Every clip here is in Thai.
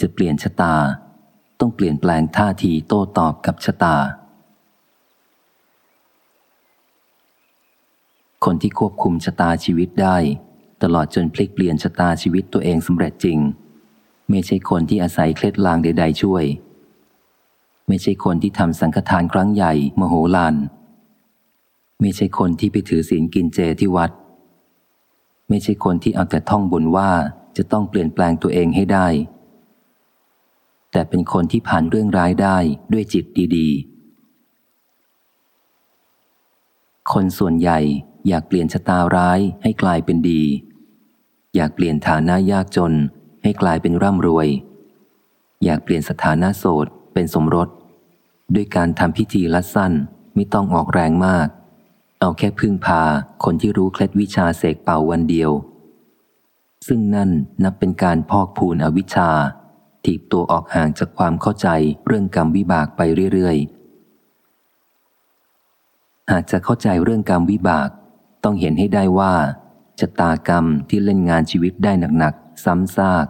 จะเปลี่ยนชะตา ต้องเปลี่ยนแปลงท่าทีโต้ตอบกับชะตา คนที่ควบคุมชะตาชีวิตได้ ตลอดจนพลิกเปลี่ยนชะตาชีวิตตัวเองสำเร็จจริง ไม่ใช่คนที่อาศัยเคล็ดลางใด ๆ ช่วย ไม่ใช่คนที่ทำสังฆทานครั้งใหญ่มโหฬารไม่ใช่คนที่ไปถือศีลกินเจที่วัด ไม่ใช่คนที่เอาแต่ท่องบนว่าจะต้องเปลี่ยนแปลงตัวเองให้ได้ แต่เป็นคนที่ผ่านเรื่องร้ายได้ด้วยจิตดีๆ คนส่วนใหญ่อยากเปลี่ยนชะตาร้ายให้กลายเป็นดี อยากเปลี่ยนฐานะยากจนให้กลายเป็นร่ำรวย อยากเปลี่ยนสถานะโสดเป็นสมรส ด้วยการทำพิธีลัดสั้นไม่ต้องออกแรงมาก เอาแค่พึ่งพาคนที่รู้เคล็ดวิชาเสกเป่าวันเดียว ซึ่งนั่นนับเป็นการพอกพูนอวิชชา ถีบตัวออกห่างจากความเข้าใจเรื่องกรรมวิบากไปเรื่อยๆ หากจะเข้าใจเรื่องกรรมวิบาก ต้องเห็นให้ได้ว่าชะตากรรมที่เล่นงานชีวิตได้หนักๆ ซ้ำซาก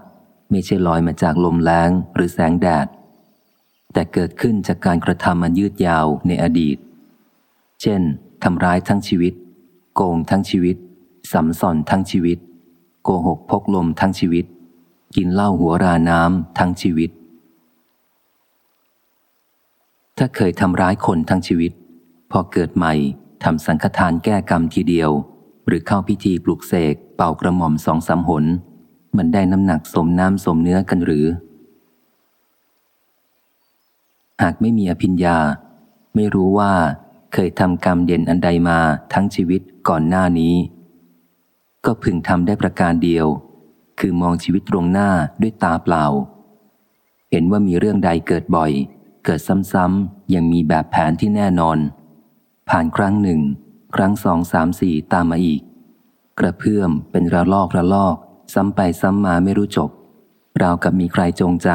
ไม่ใช่ลอยมาจากลมแรงหรือแสงแดด แต่เกิดขึ้นจากการกระทำมันยืดยาวในอดีต เช่นทำร้ายทั้งชีวิต โกงทั้งชีวิตสัมสอนทั้งชีวิต โกหกพกลมทั้งชีวิต กินเหล้าหัวราน้ำทั้งชีวิต ถ้าเคยทำร้ายคนทั้งชีวิต พอเกิดใหม่ทำสังฆทานแก้กรรมทีเดียว หรือเข้าพิธีปลุกเสกเป่ากระหม่อมสองสามหน มันได้น้ำหนักสมน้ำสมเนื้อกันหรือ หากไม่มีอภิญญา ไม่รู้ว่าเคยทำกรรมเด่นอันใดมาทั้งชีวิตก่อนหน้านี้ ก็พึงทำได้ประการเดียว คือมองชีวิตตรงหน้าด้วยตาเปล่า เห็นว่ามีเรื่องใดเกิดบ่อย เกิดซ้ำๆยังมีแบบแผนที่แน่นอน ผ่านครั้งหนึ่ง ครั้งสองสามสี่ตามมาอีก กระเพื่อมเป็นระลอกระลอก ซ้ำไปซ้ำมาไม่รู้จบราวกับมีใครจงใจ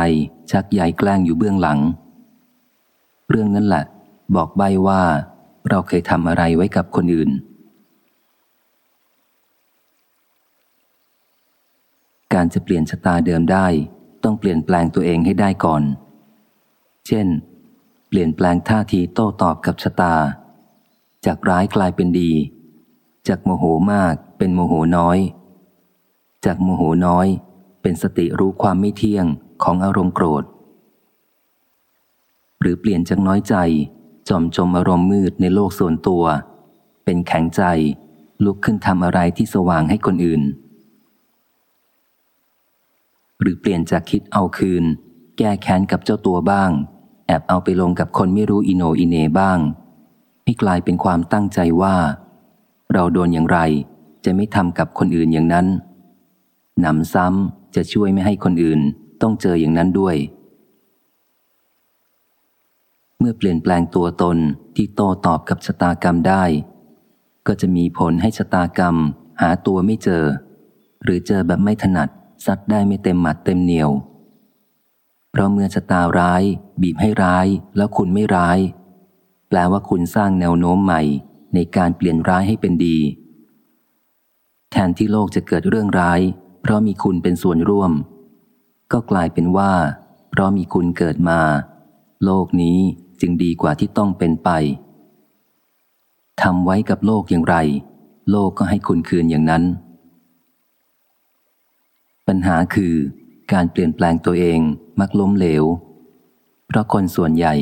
ชักใยแกล้งอยู่เบื้องหลัง เรื่องนั้นแหละ บอกใบว่า เราเคยทำอะไรไว้กับคนอื่น การจะเปลี่ยนชะตาเดิมได้ ต้องเปลี่ยนแปลงตัวเองให้ได้ก่อน เช่น เปลี่ยนแปลงท่าทีโต้ตอบกับชะตา จากร้ายกลายเป็นดี จากโมโหมากเป็นโมโหน้อย จากโมโหน้อย เป็นสติรู้ความไม่เที่ยงของอารมณ์โกรธ หรือเปลี่ยนจากน้อยใจจอมจมอารมณ์มืดในโลกส่วนตัว เป็นแข็งใจลุกขึ้นทำอะไรที่สว่างให้คนอื่น หรือเปลี่ยนจากคิดเอาคืน แก้แค้นกับเจ้าตัวบ้าง แอบเอาไปลงกับคนไม่รู้อิโนอิเนบ้างให้กลายเป็นความตั้งใจว่า เราโดนอย่างไร จะไม่ทำกับคนอื่นอย่างนั้นหนำซ้ำจะช่วยไม่ให้คนอื่นต้องเจออย่างนั้นด้วย เมื่อเปลี่ยนแปลงตัวตนที่โตตอบกับชะตากรรมได้ ก็จะมีผลให้ชะตากรรมหาตัวไม่เจอ หรือเจอแบบไม่ถนัด ซัดได้ไม่เต็มหมัดเต็มเหนียว เพราะเมื่อชะตาร้าย บีบให้ร้ายแล้วคุณไม่ร้าย แปลว่าคุณสร้างแนวโน้มใหม่ในการเปลี่ยนร้ายให้เป็นดี แทนที่โลกจะเกิดเรื่องร้าย เพราะมีคุณเป็นส่วนร่วม ก็กลายเป็นว่า เพราะมีคุณเกิดมา โลกนี้จึงดีกว่าที่ต้องเป็นไปทำไว้กับโลกอย่างไร โลกก็ให้คุณคืนอย่างนั้น ปัญหาคือการเปลี่ยนแปลงตัวเองมักล้มเหลว เพราะคนส่วนใหญ่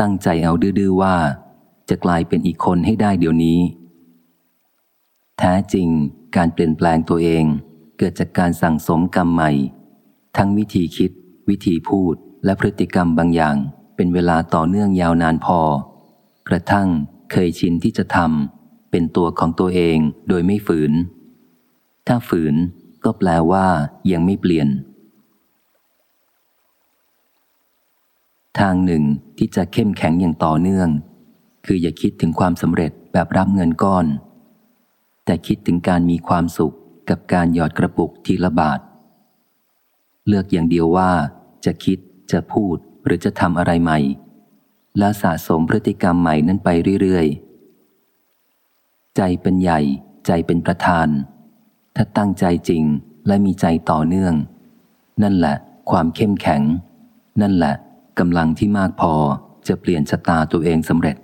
ตั้งใจเอาดื้อว่า จะกลายเป็นอีกคนให้ได้เดี๋ยวนี้ แท้จริงการเปลี่ยนแปลงตัวเองเกิดจากการสั่งสมกรรมใหม่ ทั้งวิธีคิด วิธีพูดและพฤติกรรมบางอย่าง เป็นเวลาต่อเนื่องยาวนานพอ กระทั่งเคยชินที่จะทำเป็นตัวของตัวเองโดยไม่ฝืน ถ้าฝืน ก็แปลว่ายังไม่เปลี่ยน ทางหนึ่งที่จะเข้มแข็งอย่างต่อเนื่อง คืออย่าคิดถึงความสำเร็จแบบรับเงินก้อน แต่คิดถึงการมีความสุขกับการหยอดกระปุกทีละบาท เลือกอย่างเดียวว่า จะคิดจะพูดหรือจะทำอะไรใหม่ และสะสมพฤติกรรมใหม่นั้นไปเรื่อยๆ ใจเป็นใหญ่ ใจเป็นประธาน ถ้าตั้งใจจริงและมีใจต่อเนื่อง นั่นแหละ ความเข้มแข็ง นั่นแหละกำลังที่มากพอจะเปลี่ยนชะตาตัวเองสำเร็จ